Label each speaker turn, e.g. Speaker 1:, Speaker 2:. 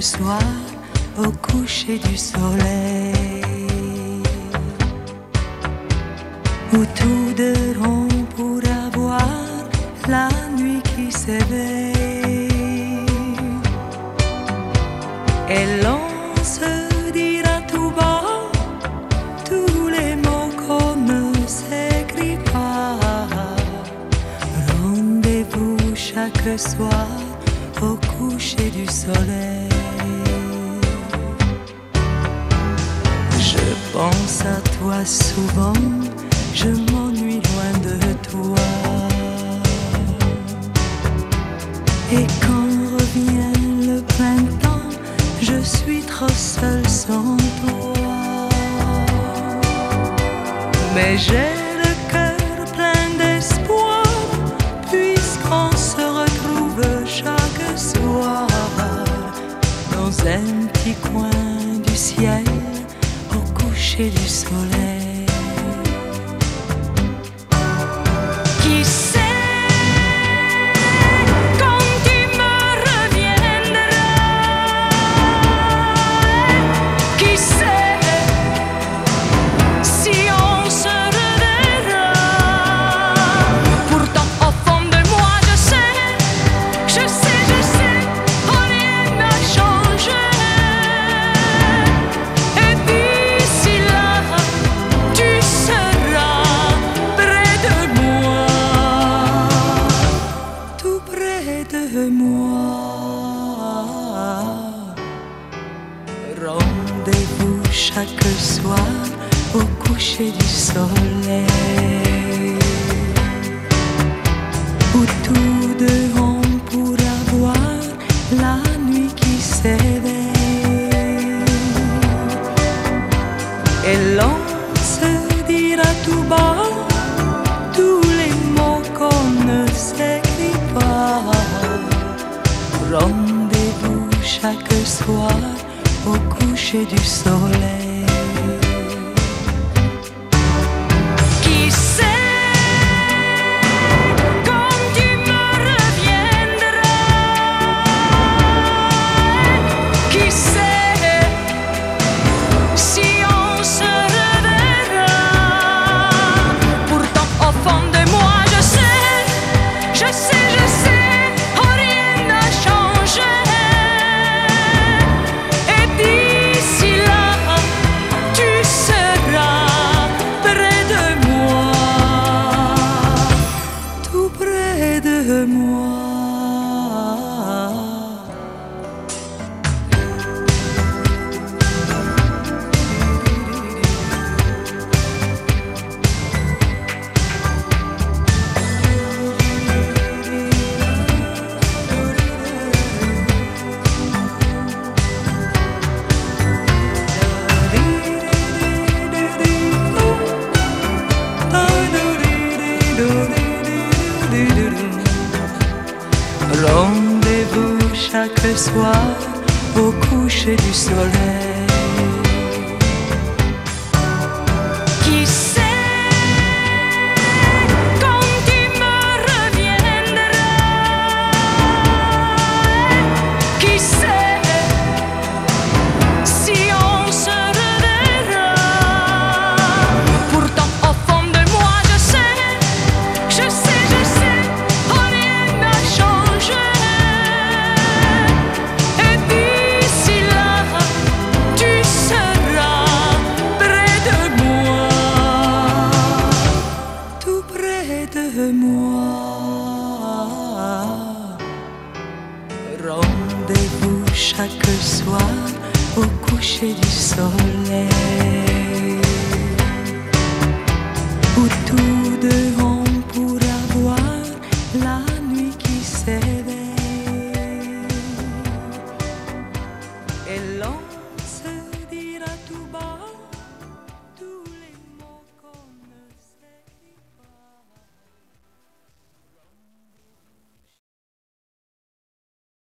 Speaker 1: soir au coucher du soleil. Où tous deux ronds pour avoir la nuit qui s'éveille. Et l'on se dira tout bas tous les mots qu'on ne s'écrit pas. Rendez-vous chaque soir au coucher du soleil. Je pense à toi souvent, je m'ennuie loin de toi. Et quand revient le printemps, je suis trop seule sans toi. Mais j'ai coucher du soleil. Moi Rendez-vous chaque soir au coucher du soleil. Où tous deux on pourra voir la nuit qui s'éveille. Et l'on se dira tout bas chaque soir au coucher du soleil. De moi soir au coucher du soleil. De moi. Rendez-vous chaque soir au coucher du soleil